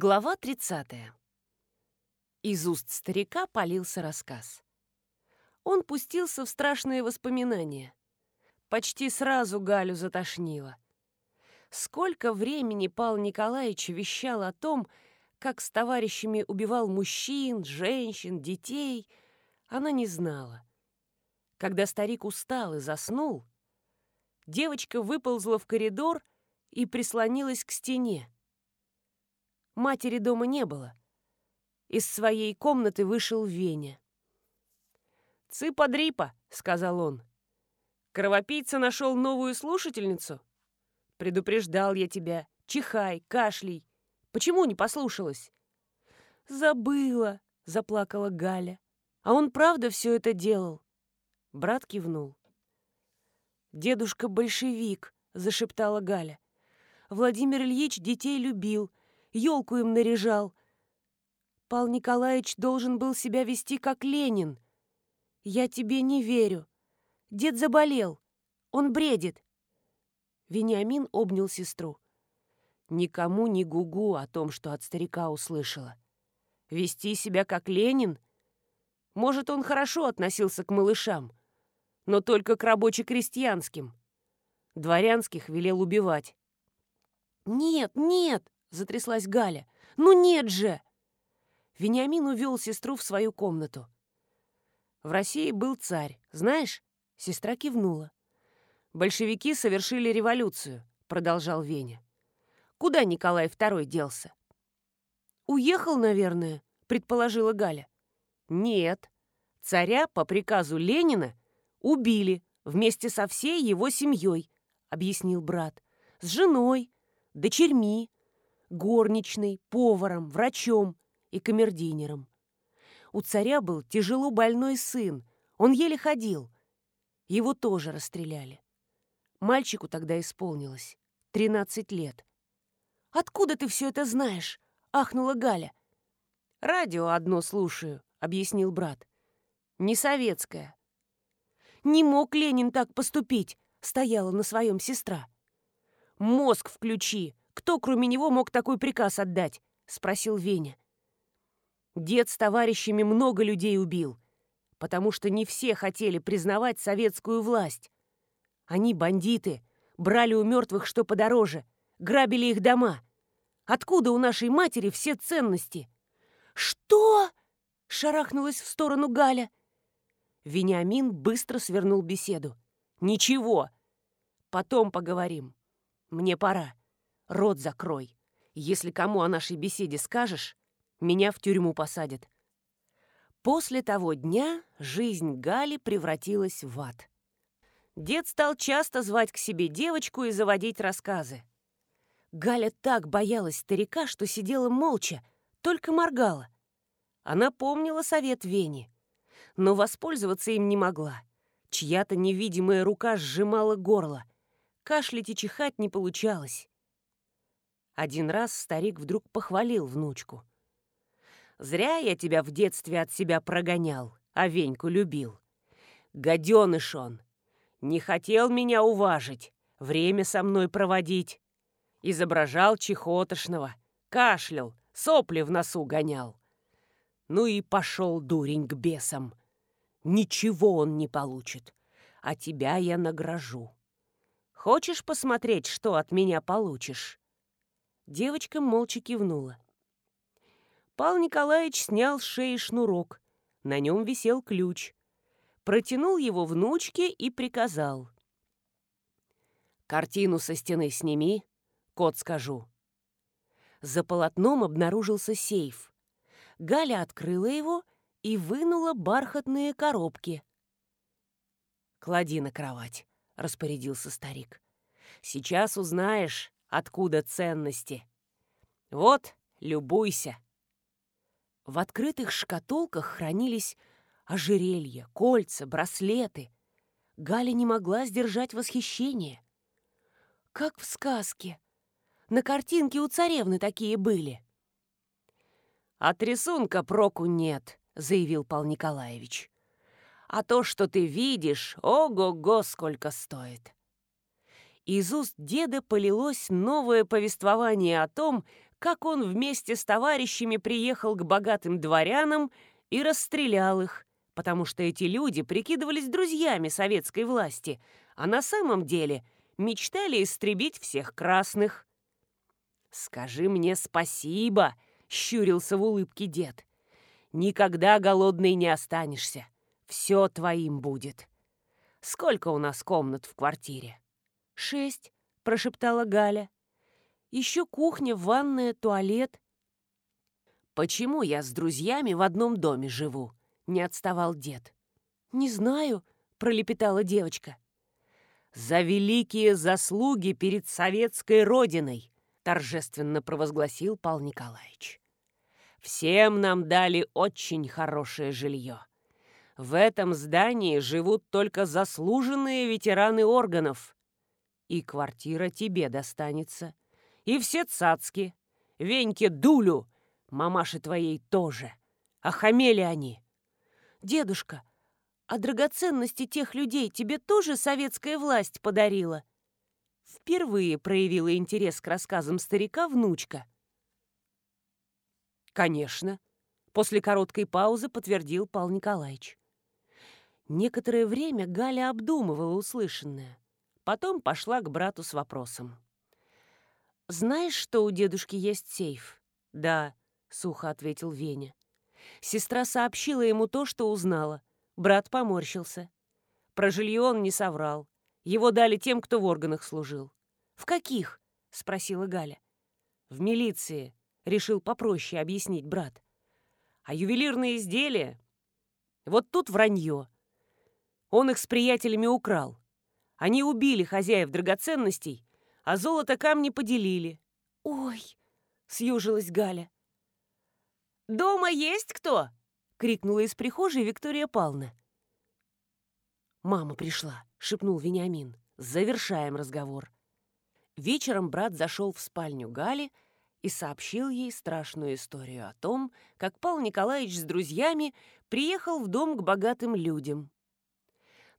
Глава 30. Из уст старика полился рассказ. Он пустился в страшные воспоминания. Почти сразу Галю затошнило. Сколько времени Павел Николаевич вещал о том, как с товарищами убивал мужчин, женщин, детей, она не знала. Когда старик устал и заснул, девочка выползла в коридор и прислонилась к стене. Матери дома не было. Из своей комнаты вышел Веня. «Цыпа-дрипа», — сказал он. «Кровопийца нашел новую слушательницу? Предупреждал я тебя. Чихай, кашлей. Почему не послушалась?» «Забыла», — заплакала Галя. «А он правда все это делал?» Брат кивнул. «Дедушка большевик», — зашептала Галя. «Владимир Ильич детей любил, елку им наряжал. Пал Николаевич должен был себя вести как Ленин. Я тебе не верю. Дед заболел. Он бредит. Вениамин обнял сестру. Никому не гугу о том, что от старика услышала. Вести себя как Ленин? Может, он хорошо относился к малышам, но только к рабоче-крестьянским. Дворянских велел убивать. «Нет, нет!» — затряслась Галя. «Ну нет же!» Вениамин увел сестру в свою комнату. В России был царь, знаешь? Сестра кивнула. «Большевики совершили революцию», — продолжал Веня. «Куда Николай II делся?» «Уехал, наверное», — предположила Галя. «Нет. Царя по приказу Ленина убили вместе со всей его семьей», — объяснил брат. «С женой, дочерьми, горничной, поваром, врачом и камердинером. У царя был тяжело больной сын, он еле ходил. Его тоже расстреляли. Мальчику тогда исполнилось 13 лет. «Откуда ты все это знаешь?» — ахнула Галя. «Радио одно слушаю», — объяснил брат. «Не советское». «Не мог Ленин так поступить», — стояла на своем сестра. «Мозг включи», кто, кроме него, мог такой приказ отдать?» — спросил Веня. Дед с товарищами много людей убил, потому что не все хотели признавать советскую власть. Они бандиты, брали у мертвых что подороже, грабили их дома. Откуда у нашей матери все ценности? «Что?» — шарахнулась в сторону Галя. Вениамин быстро свернул беседу. «Ничего. Потом поговорим. Мне пора. Рот закрой. Если кому о нашей беседе скажешь, меня в тюрьму посадят. После того дня жизнь Гали превратилась в ад. Дед стал часто звать к себе девочку и заводить рассказы. Галя так боялась старика, что сидела молча, только моргала. Она помнила совет Вени, но воспользоваться им не могла. Чья-то невидимая рука сжимала горло. Кашлять и чихать не получалось. Один раз старик вдруг похвалил внучку. «Зря я тебя в детстве от себя прогонял, а Веньку любил. Гаденыш он! Не хотел меня уважить, время со мной проводить. Изображал чехотошного, кашлял, сопли в носу гонял. Ну и пошел дурень к бесам. Ничего он не получит, а тебя я награжу. Хочешь посмотреть, что от меня получишь?» Девочка молча кивнула. Пал Николаевич снял с шеи шнурок. На нем висел ключ. Протянул его внучке и приказал. «Картину со стены сними, код скажу». За полотном обнаружился сейф. Галя открыла его и вынула бархатные коробки. «Клади на кровать», — распорядился старик. «Сейчас узнаешь, откуда ценности. Вот, любуйся. В открытых шкатулках хранились ожерелья, кольца, браслеты. Галя не могла сдержать восхищение. Как в сказке. На картинке у царевны такие были. «От рисунка проку нет», — заявил Пал Николаевич. «А то, что ты видишь, ого-го, сколько стоит!» Из уст деда полилось новое повествование о том, как он вместе с товарищами приехал к богатым дворянам и расстрелял их, потому что эти люди прикидывались друзьями советской власти, а на самом деле мечтали истребить всех красных. «Скажи мне спасибо», — щурился в улыбке дед. «Никогда голодный не останешься. Все твоим будет. Сколько у нас комнат в квартире?» «Шесть», — прошептала Галя. «Еще кухня, ванная, туалет». «Почему я с друзьями в одном доме живу?» — не отставал дед. «Не знаю», — пролепетала девочка. «За великие заслуги перед советской родиной!» — торжественно провозгласил Пал Николаевич. «Всем нам дали очень хорошее жилье. В этом здании живут только заслуженные ветераны органов. И квартира тебе достанется. И все цацки. Веньке Дулю, мамаши твоей тоже. Охамели они. Дедушка, а драгоценности тех людей тебе тоже советская власть подарила? Впервые проявила интерес к рассказам старика внучка. Конечно. После короткой паузы подтвердил Пал Николаевич. Некоторое время Галя обдумывала услышанное. Потом пошла к брату с вопросом. «Знаешь, что у дедушки есть сейф?» «Да», — сухо ответил Веня. Сестра сообщила ему то, что узнала. Брат поморщился. Про жилье он не соврал. Его дали тем, кто в органах служил. «В каких?» — спросила Галя. «В милиции», — решил попроще объяснить брат. «А ювелирные изделия? Вот тут вранье. Он их с приятелями украл. Они убили хозяев драгоценностей, а золото камни поделили. «Ой!» — съежилась Галя. «Дома есть кто?» — крикнула из прихожей Виктория Павловна. «Мама пришла», — шепнул Вениамин. «Завершаем разговор». Вечером брат зашел в спальню Гали и сообщил ей страшную историю о том, как Павел Николаевич с друзьями приехал в дом к богатым людям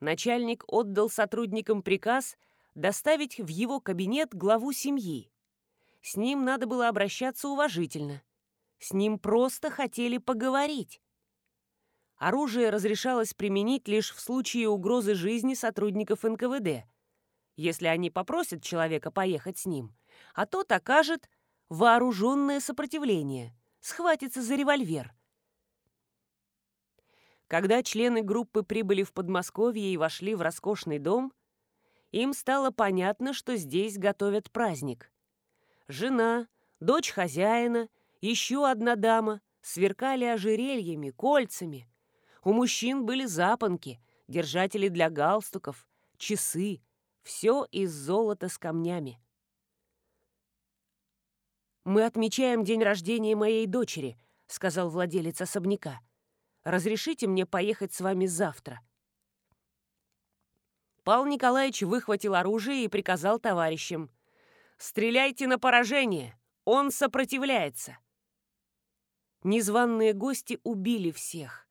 начальник отдал сотрудникам приказ доставить в его кабинет главу семьи. С ним надо было обращаться уважительно. С ним просто хотели поговорить. Оружие разрешалось применить лишь в случае угрозы жизни сотрудников НКВД, если они попросят человека поехать с ним, а тот окажет вооруженное сопротивление, схватится за револьвер. Когда члены группы прибыли в Подмосковье и вошли в роскошный дом, им стало понятно, что здесь готовят праздник. Жена, дочь хозяина, еще одна дама сверкали ожерельями, кольцами. У мужчин были запонки, держатели для галстуков, часы, все из золота с камнями. «Мы отмечаем день рождения моей дочери», — сказал владелец особняка. Разрешите мне поехать с вами завтра?» Павел Николаевич выхватил оружие и приказал товарищам. «Стреляйте на поражение! Он сопротивляется!» Незваные гости убили всех.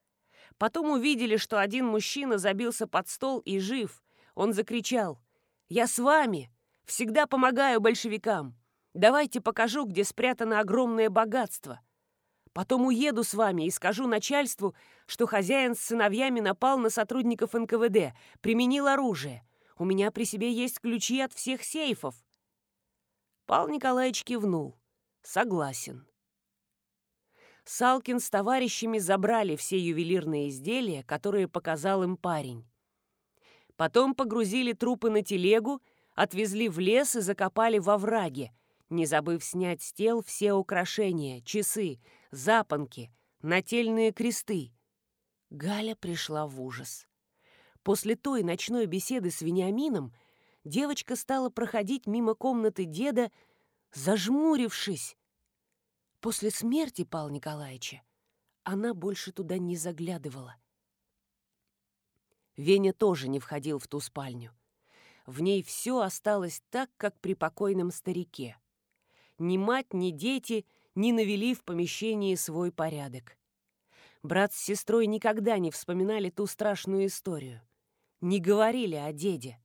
Потом увидели, что один мужчина забился под стол и жив. Он закричал. «Я с вами! Всегда помогаю большевикам! Давайте покажу, где спрятано огромное богатство!» Потом уеду с вами и скажу начальству, что хозяин с сыновьями напал на сотрудников НКВД, применил оружие. У меня при себе есть ключи от всех сейфов». Пал Николаевич кивнул. «Согласен». Салкин с товарищами забрали все ювелирные изделия, которые показал им парень. Потом погрузили трупы на телегу, отвезли в лес и закопали во враге, не забыв снять с тел все украшения, часы, запонки, нательные кресты. Галя пришла в ужас. После той ночной беседы с Вениамином девочка стала проходить мимо комнаты деда, зажмурившись. После смерти Павла Николаевича она больше туда не заглядывала. Веня тоже не входил в ту спальню. В ней все осталось так, как при покойном старике. Ни мать, ни дети не навели в помещении свой порядок. Брат с сестрой никогда не вспоминали ту страшную историю, не говорили о деде.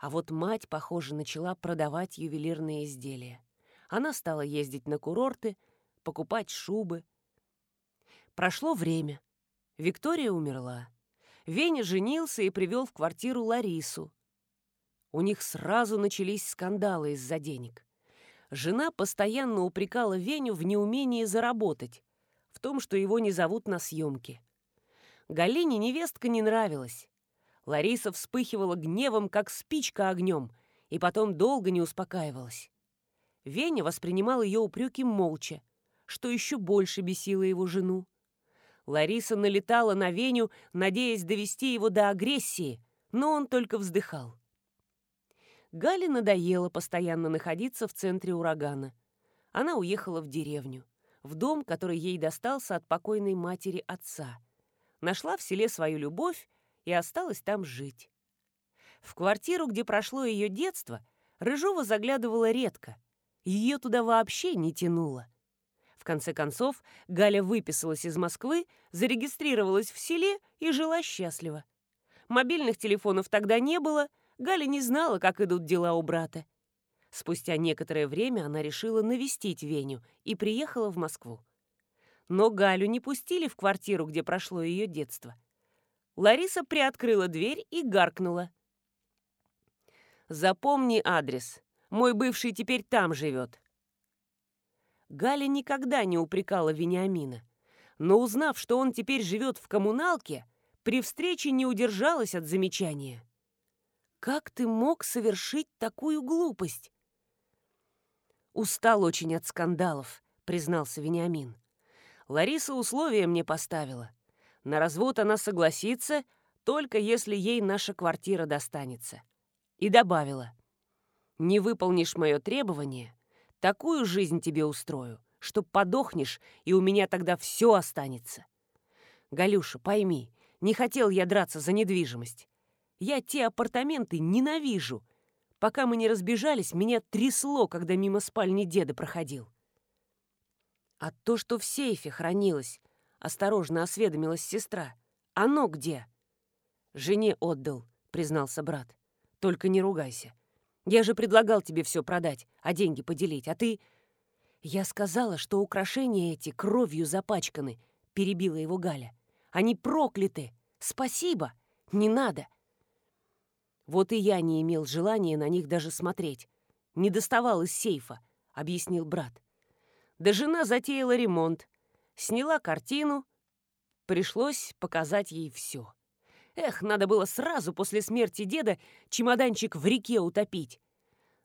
А вот мать, похоже, начала продавать ювелирные изделия. Она стала ездить на курорты, покупать шубы. Прошло время. Виктория умерла. Веня женился и привел в квартиру Ларису. У них сразу начались скандалы из-за денег. Жена постоянно упрекала Веню в неумении заработать, в том, что его не зовут на съемки. Галине невестка не нравилась. Лариса вспыхивала гневом, как спичка огнем, и потом долго не успокаивалась. Веня воспринимал ее упреки молча, что еще больше бесило его жену. Лариса налетала на Веню, надеясь довести его до агрессии, но он только вздыхал. Гале надоело постоянно находиться в центре урагана. Она уехала в деревню, в дом, который ей достался от покойной матери отца. Нашла в селе свою любовь и осталась там жить. В квартиру, где прошло ее детство, Рыжова заглядывала редко. Ее туда вообще не тянуло. В конце концов, Галя выписалась из Москвы, зарегистрировалась в селе и жила счастливо. Мобильных телефонов тогда не было, Галя не знала, как идут дела у брата. Спустя некоторое время она решила навестить Веню и приехала в Москву. Но Галю не пустили в квартиру, где прошло ее детство. Лариса приоткрыла дверь и гаркнула. «Запомни адрес. Мой бывший теперь там живет». Галя никогда не упрекала Вениамина, но узнав, что он теперь живет в коммуналке, при встрече не удержалась от замечания. «Как ты мог совершить такую глупость?» «Устал очень от скандалов», — признался Вениамин. «Лариса условия мне поставила. На развод она согласится, только если ей наша квартира достанется». И добавила. «Не выполнишь мое требование, такую жизнь тебе устрою, что подохнешь, и у меня тогда все останется. Галюша, пойми, не хотел я драться за недвижимость. Я те апартаменты ненавижу, Пока мы не разбежались, меня трясло, когда мимо спальни деда проходил. А то, что в сейфе хранилось, осторожно осведомилась сестра. Оно где? Жене отдал, признался брат. Только не ругайся. Я же предлагал тебе все продать, а деньги поделить, а ты... Я сказала, что украшения эти кровью запачканы, перебила его Галя. Они прокляты. Спасибо. Не надо. Вот и я не имел желания на них даже смотреть. Не доставал из сейфа, объяснил брат. Да жена затеяла ремонт. Сняла картину. Пришлось показать ей все. Эх, надо было сразу после смерти деда чемоданчик в реке утопить.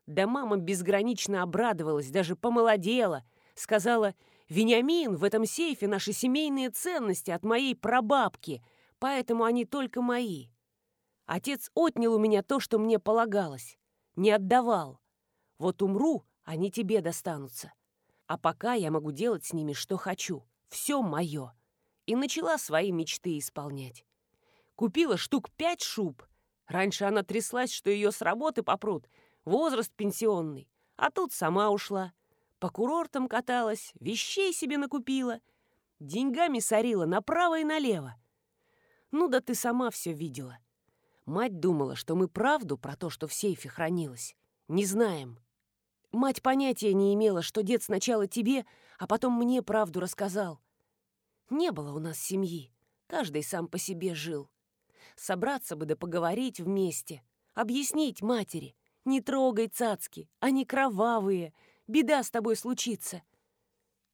Да мама безгранично обрадовалась, даже помолодела. Сказала, «Вениамин, в этом сейфе наши семейные ценности от моей прабабки, поэтому они только мои». Отец отнял у меня то, что мне полагалось. Не отдавал. Вот умру, они тебе достанутся. А пока я могу делать с ними, что хочу. Все мое. И начала свои мечты исполнять. Купила штук пять шуб. Раньше она тряслась, что ее с работы попрут. Возраст пенсионный. А тут сама ушла. По курортам каталась, вещей себе накупила. Деньгами сорила направо и налево. Ну да ты сама все видела. Мать думала, что мы правду про то, что в сейфе хранилось, не знаем. Мать понятия не имела, что дед сначала тебе, а потом мне правду рассказал. Не было у нас семьи, каждый сам по себе жил. Собраться бы да поговорить вместе, объяснить матери. Не трогай цацки, они кровавые, беда с тобой случится.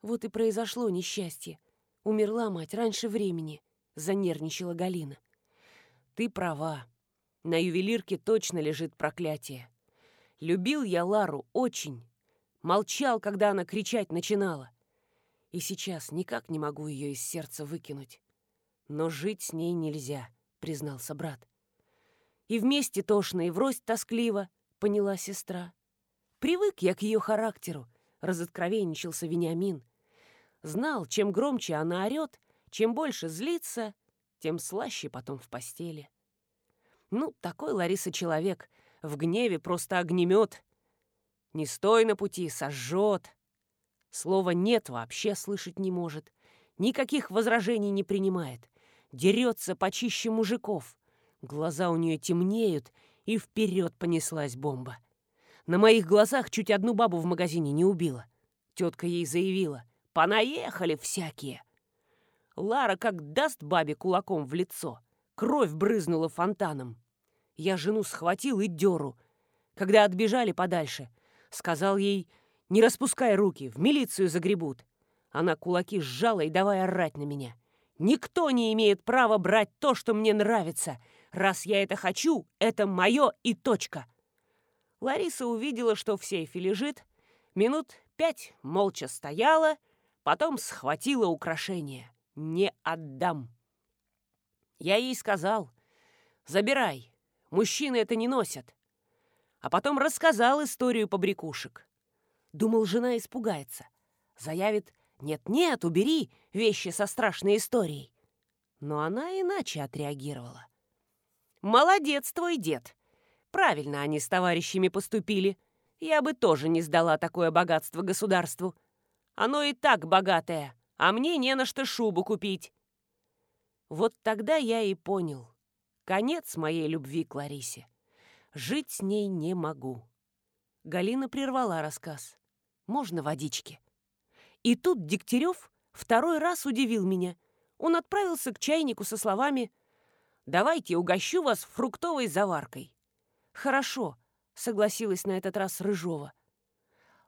Вот и произошло несчастье. Умерла мать раньше времени, занервничала Галина. Ты права, на ювелирке точно лежит проклятие. Любил я Лару очень. Молчал, когда она кричать начинала. И сейчас никак не могу ее из сердца выкинуть. Но жить с ней нельзя, признался брат. И вместе тошно, и врозь тоскливо, поняла сестра. Привык я к ее характеру, разоткровенничался Вениамин. Знал, чем громче она орет, чем больше злится, тем слаще потом в постели. Ну, такой Лариса человек. В гневе просто огнемет. Не стой на пути, сожжет. Слова «нет» вообще слышать не может. Никаких возражений не принимает. Дерется почище мужиков. Глаза у нее темнеют, и вперед понеслась бомба. На моих глазах чуть одну бабу в магазине не убила. Тетка ей заявила. «Понаехали всякие!» Лара как даст бабе кулаком в лицо. Кровь брызнула фонтаном. Я жену схватил и деру. Когда отбежали подальше, сказал ей, не распускай руки, в милицию загребут. Она кулаки сжала и давай орать на меня. Никто не имеет права брать то, что мне нравится. Раз я это хочу, это мое и точка. Лариса увидела, что в сейфе лежит, минут пять молча стояла, потом схватила украшение. Не отдам. Я ей сказал, забирай, мужчины это не носят. А потом рассказал историю побрякушек. Думал, жена испугается. Заявит, нет-нет, убери вещи со страшной историей. Но она иначе отреагировала. «Молодец твой дед. Правильно они с товарищами поступили. Я бы тоже не сдала такое богатство государству. Оно и так богатое, а мне не на что шубу купить». Вот тогда я и понял. Конец моей любви к Ларисе. Жить с ней не могу. Галина прервала рассказ. «Можно водички?» И тут Дегтярев второй раз удивил меня. Он отправился к чайнику со словами «Давайте угощу вас фруктовой заваркой». «Хорошо», — согласилась на этот раз Рыжова.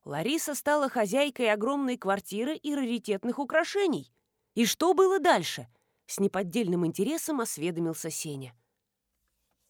Лариса стала хозяйкой огромной квартиры и раритетных украшений. И что было дальше? С неподдельным интересом осведомился Сеня.